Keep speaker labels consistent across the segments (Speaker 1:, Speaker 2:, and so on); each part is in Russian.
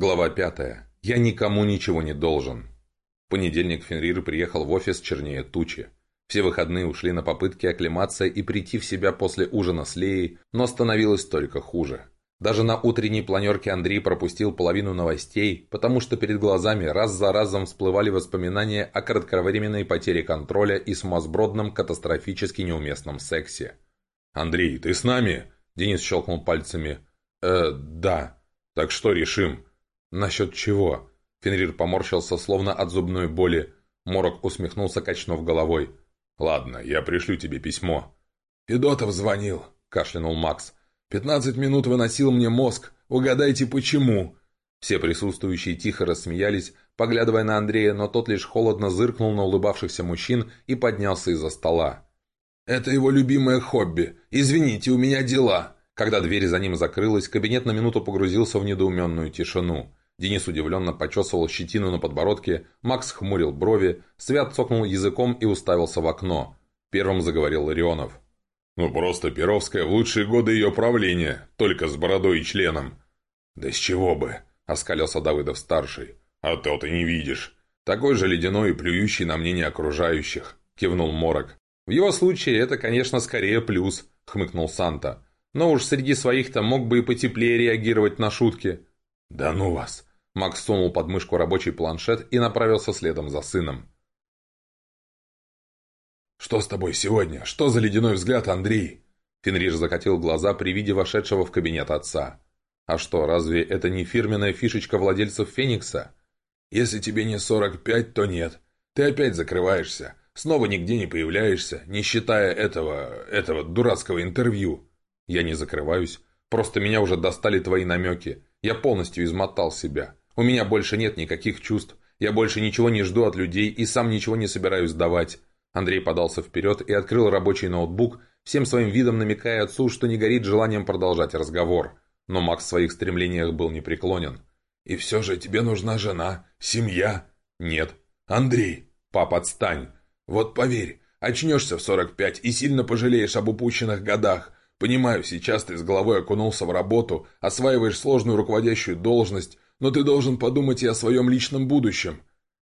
Speaker 1: Глава пятая. Я никому ничего не должен. В понедельник Фенрир приехал в офис чернее тучи. Все выходные ушли на попытки оклематься и прийти в себя после ужина с Леей, но становилось только хуже. Даже на утренней планерке Андрей пропустил половину новостей, потому что перед глазами раз за разом всплывали воспоминания о кратковременной потере контроля и сумасбродном катастрофически неуместном сексе. «Андрей, ты с нами?» Денис щелкнул пальцами. «Э, да. Так что решим?» «Насчет чего?» Фенрир поморщился, словно от зубной боли. Морок усмехнулся, качнув головой. «Ладно, я пришлю тебе письмо».
Speaker 2: «Федотов звонил», — кашлянул Макс. «Пятнадцать минут выносил мне мозг. Угадайте, почему?»
Speaker 1: Все присутствующие тихо рассмеялись, поглядывая на Андрея, но тот лишь холодно зыркнул на улыбавшихся мужчин и поднялся из-за стола.
Speaker 2: «Это его любимое хобби. Извините, у меня дела».
Speaker 1: Когда дверь за ним закрылась, кабинет на минуту погрузился в недоуменную тишину. Денис удивленно почесывал щетину на подбородке, Макс хмурил брови, Свят цокнул языком и уставился в окно. Первым заговорил Ларионов.
Speaker 3: «Ну просто Перовская в лучшие годы ее правления, только с бородой и членом».
Speaker 2: «Да с чего бы?» — оскалился Давыдов-старший.
Speaker 3: «А то ты не видишь».
Speaker 2: «Такой же ледяной и плюющий на мнение окружающих», — кивнул Морок.
Speaker 1: «В его случае это, конечно, скорее плюс», — хмыкнул Санта. «Но уж среди своих-то мог бы и потеплее реагировать на шутки».
Speaker 2: «Да ну вас!»
Speaker 1: Макс сунул под мышку рабочий планшет и направился следом за сыном.
Speaker 2: «Что с тобой сегодня? Что за ледяной взгляд, Андрей?»
Speaker 1: Фенрир закатил глаза при виде вошедшего в кабинет отца. «А что, разве это не фирменная фишечка владельцев Феникса?»
Speaker 2: «Если тебе не 45, то нет. Ты опять закрываешься. Снова нигде не появляешься, не считая этого... этого дурацкого интервью».
Speaker 1: «Я не закрываюсь. Просто меня уже достали твои намеки. Я полностью измотал себя. У меня больше нет никаких чувств. Я больше ничего не жду от людей и сам ничего не собираюсь давать. Андрей подался вперед и открыл рабочий ноутбук, всем своим видом намекая отцу, что не горит желанием продолжать разговор. Но Макс в своих стремлениях был непреклонен.
Speaker 2: «И все же тебе нужна жена, семья?»
Speaker 1: «Нет».
Speaker 2: «Андрей!»
Speaker 1: «Пап, отстань!»
Speaker 2: «Вот поверь, очнешься в 45 и сильно пожалеешь об упущенных годах. Понимаю, сейчас ты с головой окунулся в работу, осваиваешь сложную руководящую должность, но ты должен подумать и о своем личном будущем».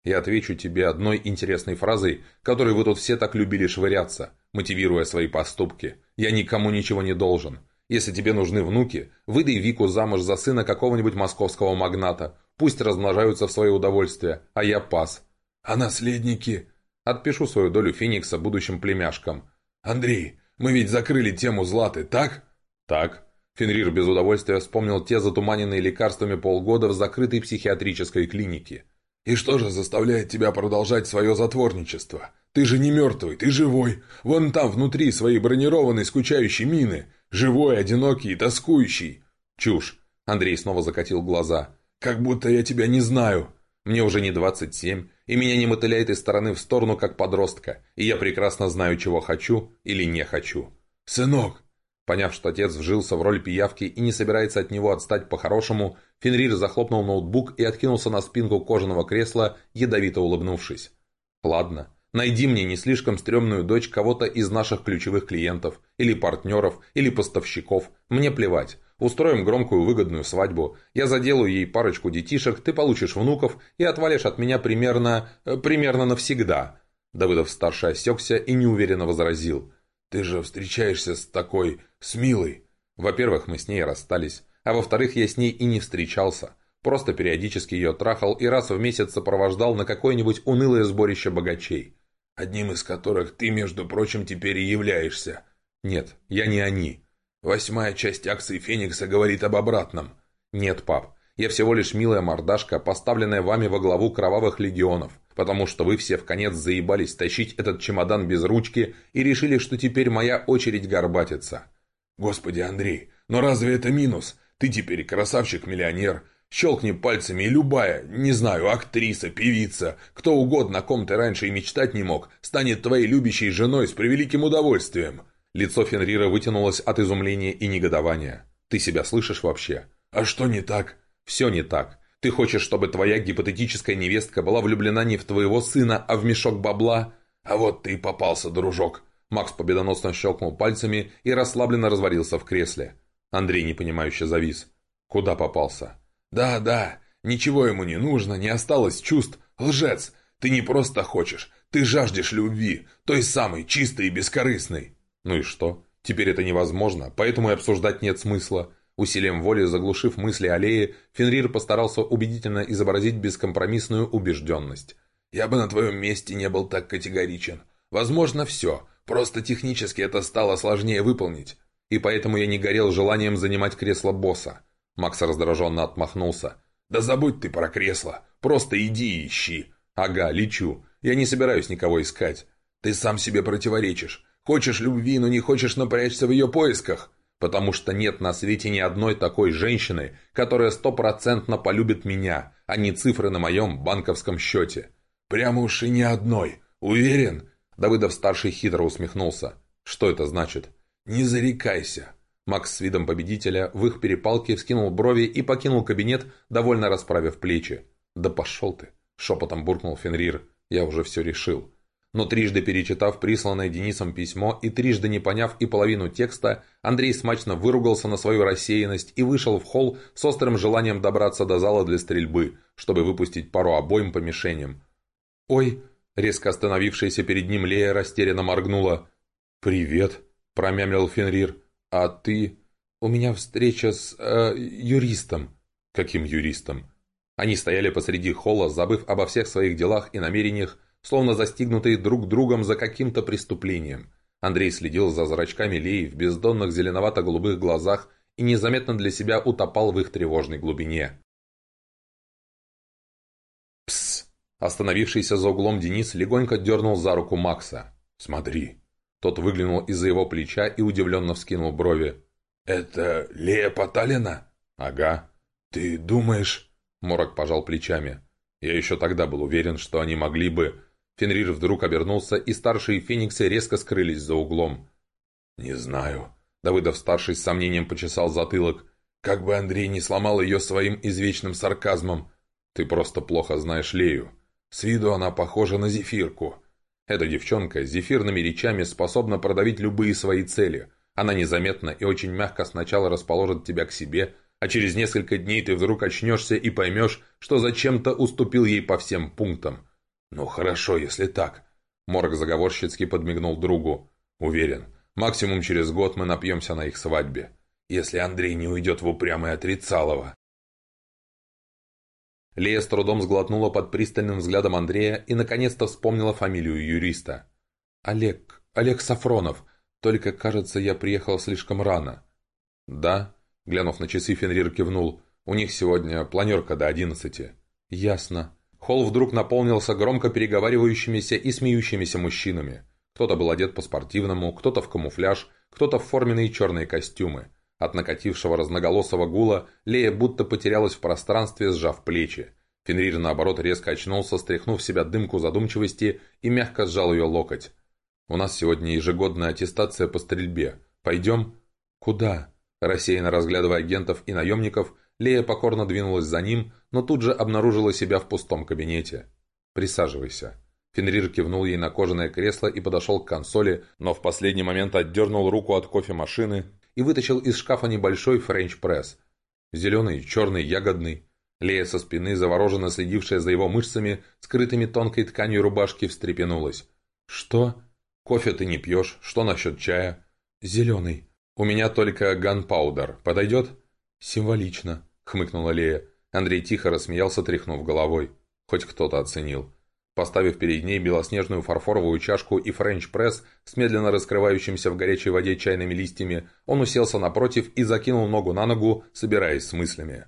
Speaker 1: Я отвечу тебе одной интересной фразой, которой вы тут все так любили швыряться, мотивируя свои поступки. Я никому ничего не должен. Если тебе нужны внуки, выдай Вику замуж за сына какого-нибудь московского магната. Пусть размножаются в свое удовольствие, а я пас.
Speaker 2: А наследники?
Speaker 1: Отпишу свою долю Феникса будущим племяшкам.
Speaker 2: Андрей, мы ведь закрыли тему Златы, так?
Speaker 1: Так. Фенрир без удовольствия вспомнил те затуманенные лекарствами полгода в закрытой психиатрической клинике.
Speaker 2: «И что же заставляет тебя продолжать свое затворничество? Ты же не мертвый, ты живой. Вон там внутри своей бронированной скучающей мины. Живой, одинокий и тоскующий».
Speaker 1: «Чушь!» Андрей снова закатил глаза.
Speaker 2: «Как будто я тебя не знаю».
Speaker 1: «Мне уже не двадцать семь, и меня не мотыляет из стороны в сторону, как подростка, и я прекрасно знаю, чего хочу или не хочу».
Speaker 2: «Сынок,
Speaker 1: Поняв, что отец вжился в роль пиявки и не собирается от него отстать по-хорошему, Фенрир захлопнул ноутбук и откинулся на спинку кожаного кресла, ядовито улыбнувшись. «Ладно, найди мне не слишком стрёмную дочь кого-то из наших ключевых клиентов, или партнеров, или поставщиков, мне плевать. Устроим громкую выгодную свадьбу, я заделаю ей парочку детишек, ты получишь внуков и отвалишь от меня примерно... Э, примерно навсегда». Давыдов-старший осекся и неуверенно возразил –
Speaker 2: ты же встречаешься с такой... с Милой.
Speaker 1: Во-первых, мы с ней расстались. А во-вторых, я с ней и не встречался. Просто периодически ее трахал и раз в месяц сопровождал на какое-нибудь унылое сборище богачей.
Speaker 2: Одним из которых ты, между прочим, теперь и являешься.
Speaker 1: Нет, я не они.
Speaker 2: Восьмая часть акций Феникса говорит об обратном.
Speaker 1: Нет, пап, я всего лишь милая мордашка, поставленная вами во главу кровавых легионов потому что вы все в конец заебались тащить этот чемодан без ручки и решили, что теперь моя очередь горбатиться.
Speaker 2: Господи, Андрей, но разве это минус? Ты теперь красавчик-миллионер. Щелкни пальцами, и любая, не знаю, актриса, певица, кто угодно, о ком ты раньше и мечтать не мог, станет твоей любящей женой с превеликим удовольствием.
Speaker 1: Лицо Фенрира вытянулось от изумления и негодования. «Ты себя слышишь вообще?»
Speaker 2: «А что не так?»
Speaker 1: «Все не так. Ты хочешь, чтобы твоя гипотетическая невестка была влюблена не в твоего сына, а в мешок бабла?
Speaker 2: А вот ты и попался, дружок!»
Speaker 1: Макс победоносно щелкнул пальцами и расслабленно развалился в кресле. Андрей непонимающе завис. «Куда попался?»
Speaker 2: «Да, да, Ничего ему не нужно, не осталось чувств. Лжец! Ты не просто хочешь, ты жаждешь любви, той самой, чистой и бескорыстной.
Speaker 1: Ну и что? Теперь это невозможно, поэтому и обсуждать нет смысла. Усилием воли заглушив мысли аллеи, Фенрир постарался убедительно изобразить бескомпромиссную убежденность.
Speaker 2: «Я бы на твоем месте не был так категоричен. Возможно, все. Просто технически это стало сложнее выполнить.
Speaker 1: И поэтому я не горел желанием занимать кресло босса». Макс раздраженно отмахнулся.
Speaker 2: «Да забудь ты про кресло. Просто иди и ищи».
Speaker 1: «Ага, лечу. Я не собираюсь никого искать».
Speaker 2: «Ты сам себе противоречишь. Хочешь любви, но не хочешь напрячься в ее поисках
Speaker 1: потому что нет на свете ни одной такой женщины, которая стопроцентно полюбит меня, а не цифры на моем банковском счете.
Speaker 2: Прямо уж и ни одной. Уверен?»
Speaker 1: Давыдов-старший хитро усмехнулся. «Что это значит?»
Speaker 2: «Не зарекайся».
Speaker 1: Макс с видом победителя в их перепалке вскинул брови и покинул кабинет, довольно расправив плечи. «Да пошел ты!» — шепотом буркнул Фенрир. «Я уже все решил». Но трижды перечитав присланное Денисом письмо и трижды не поняв и половину текста, Андрей смачно выругался на свою рассеянность и вышел в холл с острым желанием добраться до зала для стрельбы, чтобы выпустить пару обоим по мишеням. «Ой!» — резко остановившаяся перед ним Лея растерянно моргнула. «Привет!» — промямлил Фенрир. «А ты...» «У меня встреча с... Э, юристом». «Каким юристом?» Они стояли посреди холла, забыв обо всех своих делах и намерениях, словно застигнутые друг другом за каким-то преступлением. Андрей следил за зрачками Леи в бездонных зеленовато-голубых глазах и незаметно для себя утопал в их тревожной глубине. «Псс!» Остановившийся за углом Денис легонько дернул за руку Макса. «Смотри!» Тот выглянул из-за его плеча и удивленно вскинул брови.
Speaker 2: «Это Лея Поталина?»
Speaker 1: «Ага».
Speaker 2: «Ты думаешь...»
Speaker 1: Морок пожал плечами. «Я еще тогда был уверен, что они могли бы...» Фенрир вдруг обернулся, и старшие фениксы резко скрылись за углом.
Speaker 2: «Не знаю».
Speaker 1: Давыдов-старший с сомнением почесал затылок.
Speaker 2: «Как бы Андрей не сломал ее своим извечным сарказмом.
Speaker 1: Ты просто плохо знаешь Лею.
Speaker 2: С виду она похожа на зефирку».
Speaker 1: Эта девчонка с зефирными речами способна продавить любые свои цели. Она незаметно и очень мягко сначала расположит тебя к себе, а через несколько дней ты вдруг очнешься и поймешь, что зачем-то уступил ей по всем пунктам.
Speaker 2: «Ну хорошо, если так».
Speaker 1: Морг заговорщицки подмигнул другу. «Уверен, максимум через год мы напьемся на их свадьбе,
Speaker 2: если Андрей не уйдет в упрямый отрицалово».
Speaker 1: Лея с трудом сглотнула под пристальным взглядом Андрея и наконец-то вспомнила фамилию юриста. «Олег, Олег Сафронов. Только, кажется, я приехал слишком рано». «Да?» Глянув на часы, Фенрир кивнул. «У них сегодня планерка до одиннадцати». «Ясно». Холл вдруг наполнился громко переговаривающимися и смеющимися мужчинами. Кто-то был одет по-спортивному, кто-то в камуфляж, кто-то в форменные черные костюмы. От накатившего разноголосого гула Лея будто потерялась в пространстве, сжав плечи. Фенрир, наоборот, резко очнулся, стряхнув в себя дымку задумчивости и мягко сжал ее локоть. «У нас сегодня ежегодная аттестация по стрельбе. Пойдем?» «Куда?» Рассеянно разглядывая агентов и наемников, Лея покорно двинулась за ним, но тут же обнаружила себя в пустом кабинете. «Присаживайся». Фенрир кивнул ей на кожаное кресло и подошел к консоли, но в последний момент отдернул руку от кофемашины и вытащил из шкафа небольшой френч-пресс. Зеленый, черный, ягодный. Лея со спины, завороженно следившая за его мышцами, скрытыми тонкой тканью рубашки, встрепенулась. «Что? Кофе ты не пьешь? Что насчет чая?» «Зеленый. У меня только ганпаудер. Подойдет?» «Символично», — хмыкнула Лея. Андрей тихо рассмеялся, тряхнув головой. Хоть кто-то оценил. Поставив перед ней белоснежную фарфоровую чашку и френч-пресс с медленно раскрывающимся в горячей воде чайными листьями, он уселся напротив и закинул ногу на ногу, собираясь с мыслями.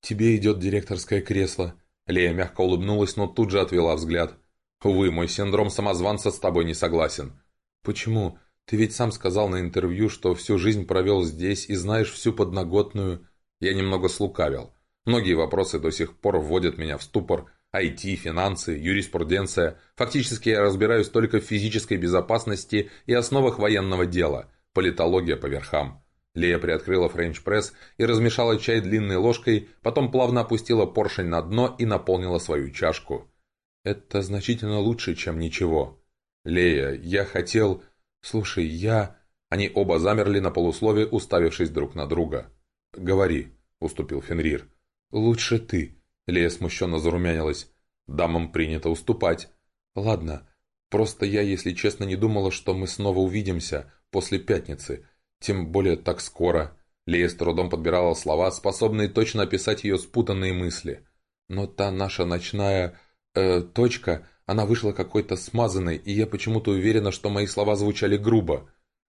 Speaker 1: «Тебе идет директорское кресло». Лея мягко улыбнулась, но тут же отвела взгляд. «Увы, мой синдром самозванца с тобой не согласен». «Почему? Ты ведь сам сказал на интервью, что всю жизнь провел здесь и знаешь всю подноготную...» Я немного слукавил. Многие вопросы до сих пор вводят меня в ступор. IT, финансы, юриспруденция. Фактически я разбираюсь только в физической безопасности и основах военного дела. Политология по верхам. Лея приоткрыла френч-пресс и размешала чай длинной ложкой, потом плавно опустила поршень на дно и наполнила свою чашку. «Это значительно лучше, чем ничего». «Лея, я хотел...» «Слушай, я...» Они оба замерли на полуслове, уставившись друг на друга. «Говори», — уступил Фенрир. «Лучше ты». Лея смущенно зарумянилась. «Дамам принято уступать». «Ладно, просто я, если честно, не думала, что мы снова увидимся после пятницы. Тем более так скоро». Лея с трудом подбирала слова, способные точно описать ее спутанные мысли. «Но та наша ночная... Э, точка, она вышла какой-то смазанной, и я почему-то уверена, что мои слова звучали грубо».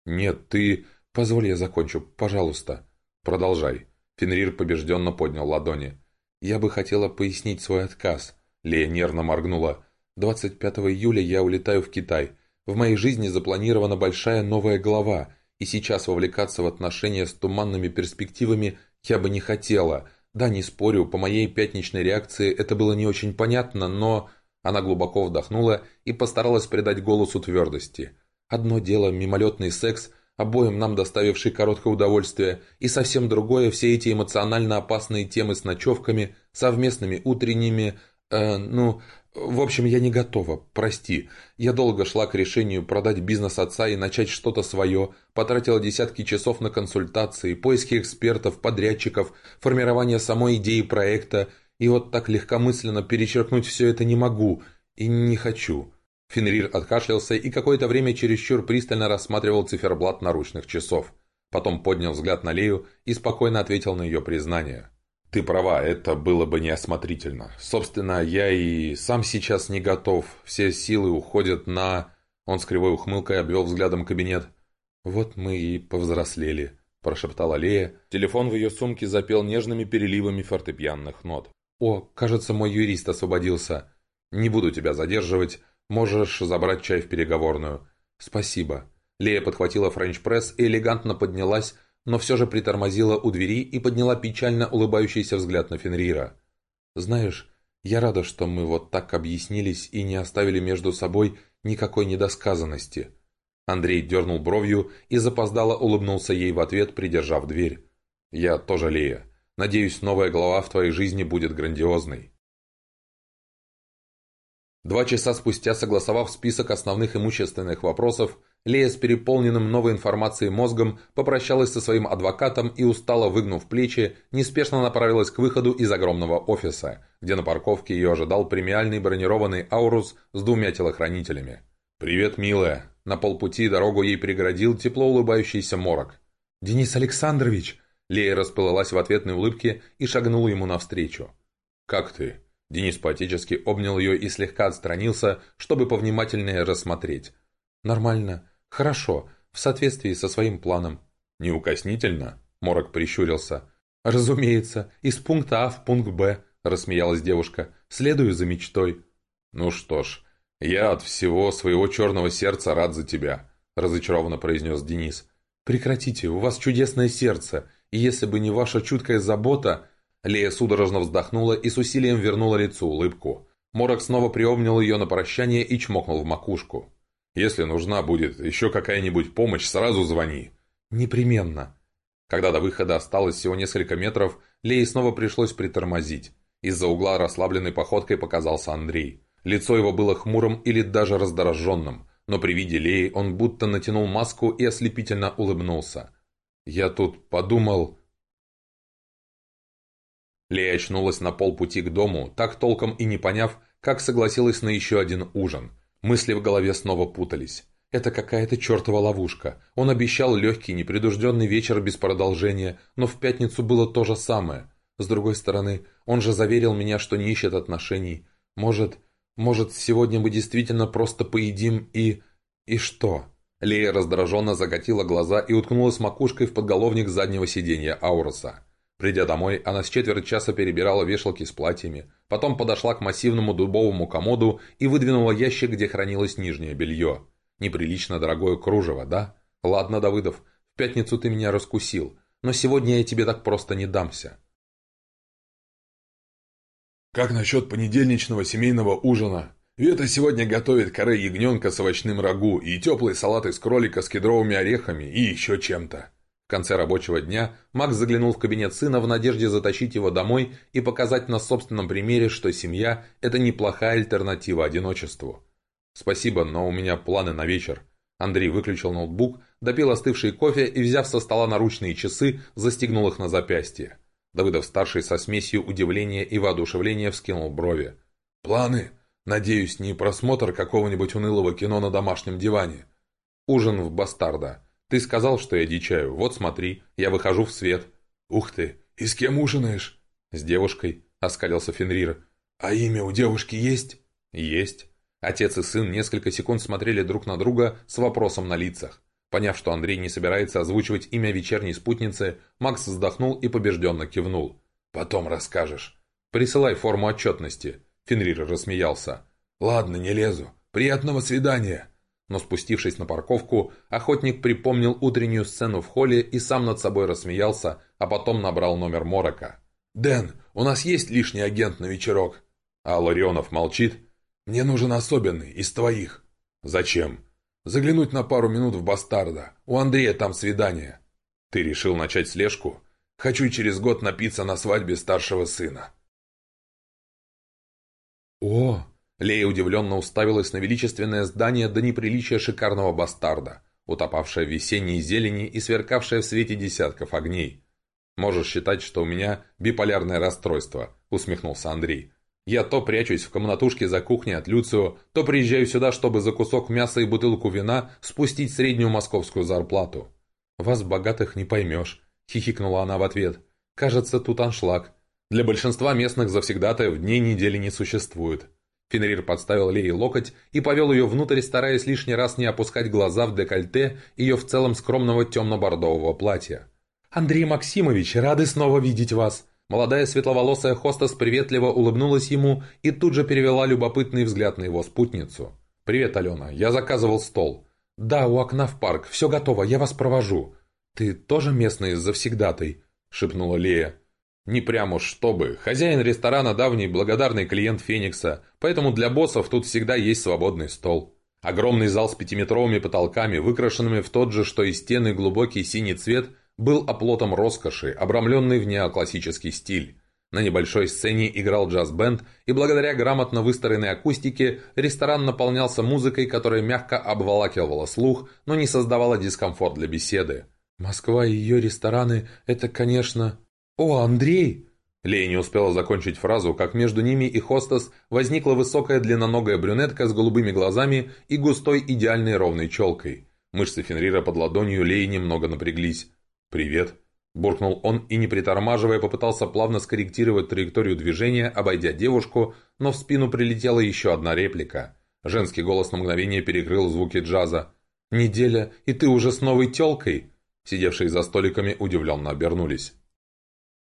Speaker 1: «Нет, ты...» «Позволь я закончу, пожалуйста». «Продолжай». Фенрир побежденно поднял ладони. «Я бы хотела пояснить свой отказ». Лея нервно моргнула. «25 июля я улетаю в Китай. В моей жизни запланирована большая новая глава, и сейчас вовлекаться в отношения с туманными перспективами я бы не хотела. Да, не спорю, по моей пятничной реакции это было не очень понятно, но...» Она глубоко вдохнула и постаралась придать голосу твердости. «Одно дело мимолетный секс, обоим нам доставивший короткое удовольствие, и совсем другое все эти эмоционально опасные темы с ночевками, совместными утренними... Э, ну, в общем, я не готова, прости. Я долго шла к решению продать бизнес отца и начать что-то свое, потратила десятки часов на консультации, поиски экспертов, подрядчиков, формирование самой идеи проекта, и вот так легкомысленно перечеркнуть все это не могу и не хочу. Фенрир откашлялся и какое-то время чересчур пристально рассматривал циферблат наручных часов. Потом поднял взгляд на Лею и спокойно ответил на ее признание. «Ты права, это было бы неосмотрительно. Собственно, я и сам сейчас не готов. Все силы уходят на...» Он с кривой ухмылкой обвел взглядом кабинет. «Вот мы и повзрослели», – прошептала Лея. Телефон в ее сумке запел нежными переливами фортепианных нот. «О, кажется, мой юрист освободился. Не буду тебя задерживать. «Можешь забрать чай в переговорную». «Спасибо». Лея подхватила френч-пресс и элегантно поднялась, но все же притормозила у двери и подняла печально улыбающийся взгляд на Фенрира. «Знаешь, я рада, что мы вот так объяснились и не оставили между собой никакой недосказанности». Андрей дернул бровью и запоздало улыбнулся ей в ответ, придержав дверь. «Я тоже, Лея. Надеюсь, новая глава в твоей жизни будет грандиозной». Два часа спустя, согласовав список основных имущественных вопросов, Лея с переполненным новой информацией мозгом попрощалась со своим адвокатом и, устало выгнув плечи, неспешно направилась к выходу из огромного офиса, где на парковке ее ожидал премиальный бронированный «Аурус» с двумя телохранителями. «Привет, милая!» На полпути дорогу ей преградил тепло улыбающийся морок. «Денис Александрович!» Лея расплылась в ответной улыбке и шагнула ему навстречу. «Как ты?» Денис поотечески обнял ее и слегка отстранился, чтобы повнимательнее рассмотреть. «Нормально. Хорошо. В соответствии со своим планом». «Неукоснительно?» – Морок прищурился. «Разумеется. Из пункта А в пункт Б», – рассмеялась девушка. «Следую за мечтой». «Ну что ж, я от всего своего черного сердца рад за тебя», – разочарованно произнес Денис. «Прекратите, у вас чудесное сердце, и если бы не ваша чуткая забота...» Лея судорожно вздохнула и с усилием вернула лицу улыбку. Морок снова приобнял ее на прощание и чмокнул в макушку. «Если нужна будет еще какая-нибудь помощь, сразу звони». «Непременно». Когда до выхода осталось всего несколько метров, Лее снова пришлось притормозить. Из-за угла расслабленной походкой показался Андрей. Лицо его было хмурым или даже раздраженным, но при виде Леи он будто натянул маску и ослепительно улыбнулся. «Я тут подумал...» Лея очнулась на полпути к дому, так толком и не поняв, как согласилась на еще один ужин. Мысли в голове снова путались. Это какая-то чертова ловушка. Он обещал легкий, непредужденный вечер без продолжения, но в пятницу было то же самое. С другой стороны, он же заверил меня, что не ищет отношений. Может, может, сегодня мы действительно просто поедим и... И что? Лея раздраженно закатила глаза и уткнулась макушкой в подголовник заднего сиденья Ауруса. Придя домой, она с четверть часа перебирала вешалки с платьями, потом подошла к массивному дубовому комоду и выдвинула ящик, где хранилось нижнее белье. Неприлично дорогое кружево, да? Ладно, Давыдов, в пятницу ты меня раскусил, но сегодня я тебе так просто не дамся.
Speaker 2: «Как насчет понедельничного семейного ужина? Вета сегодня готовит коры ягненка с овощным рагу и теплый салат из кролика с кедровыми орехами и еще чем-то».
Speaker 1: В конце рабочего дня Макс заглянул в кабинет сына в надежде затащить его домой и показать на собственном примере, что семья – это неплохая альтернатива одиночеству. «Спасибо, но у меня планы на вечер». Андрей выключил ноутбук, допил остывший кофе и, взяв со стола наручные часы, застегнул их на запястье. Давыдов-старший со смесью удивления и воодушевления вскинул брови.
Speaker 2: «Планы? Надеюсь, не просмотр какого-нибудь унылого кино на домашнем диване?»
Speaker 1: «Ужин в бастарда. Ты сказал, что я дичаю. Вот смотри, я выхожу в свет».
Speaker 2: «Ух ты! И с кем ужинаешь?»
Speaker 1: «С девушкой», — оскалился Фенрир.
Speaker 2: «А имя у девушки есть?»
Speaker 1: «Есть». Отец и сын несколько секунд смотрели друг на друга с вопросом на лицах. Поняв, что Андрей не собирается озвучивать имя вечерней спутницы, Макс вздохнул и побежденно кивнул. «Потом расскажешь». «Присылай форму отчетности», — Фенрир рассмеялся.
Speaker 2: «Ладно, не лезу. Приятного свидания».
Speaker 1: Но спустившись на парковку, охотник припомнил утреннюю сцену в холле и сам над собой рассмеялся, а потом набрал номер Морока.
Speaker 2: «Дэн, у нас есть лишний агент на вечерок?»
Speaker 1: А Ларионов молчит.
Speaker 2: «Мне нужен особенный, из твоих».
Speaker 1: «Зачем?»
Speaker 2: Заглянуть на пару минут в Бастарда. У Андрея там свидание.
Speaker 1: Ты решил начать слежку?
Speaker 2: Хочу через год напиться на свадьбе старшего сына.
Speaker 1: О! Лея удивленно уставилась на величественное здание до неприличия шикарного бастарда, утопавшее в весенней зелени и сверкавшее в свете десятков огней. «Можешь считать, что у меня биполярное расстройство», — усмехнулся Андрей. Я то прячусь в комнатушке за кухней от Люцио, то приезжаю сюда, чтобы за кусок мяса и бутылку вина спустить среднюю московскую зарплату. «Вас, богатых, не поймешь», — хихикнула она в ответ. «Кажется, тут аншлаг. Для большинства местных завсегдатаев дней недели не существует». Фенрир подставил Лее локоть и повел ее внутрь, стараясь лишний раз не опускать глаза в декольте ее в целом скромного темно-бордового платья. «Андрей Максимович, рады снова видеть вас!» Молодая светловолосая хостес приветливо улыбнулась ему и тут же перевела любопытный взгляд на его спутницу. «Привет, Алена. Я заказывал стол». «Да, у окна в парк. Все готово. Я вас провожу». «Ты тоже местный завсегдатай?» — шепнула Лея. «Не прямо уж чтобы. Хозяин ресторана давний благодарный клиент Феникса, поэтому для боссов тут всегда есть свободный стол». Огромный зал с пятиметровыми потолками, выкрашенными в тот же, что и стены глубокий синий цвет, был оплотом роскоши, обрамленный в неоклассический стиль. На небольшой сцене играл джаз-бенд, и благодаря грамотно выстроенной акустике ресторан наполнялся музыкой, которая мягко обволакивала слух, но не создавала дискомфорт для беседы. «Москва и ее рестораны – это, конечно...» «О, Андрей!» Лея не успела закончить фразу, как между ними и хостес возникла высокая длинноногая брюнетка с голубыми глазами и густой идеальной ровной челкой. Мышцы Фенрира под ладонью Леи немного напряглись. «Привет!» – буркнул он и, не притормаживая, попытался плавно скорректировать траекторию движения, обойдя девушку, но в спину прилетела еще одна реплика. Женский голос на мгновение перекрыл звуки джаза. «Неделя, и ты уже с новой телкой?» Сидевшие за столиками удивленно обернулись.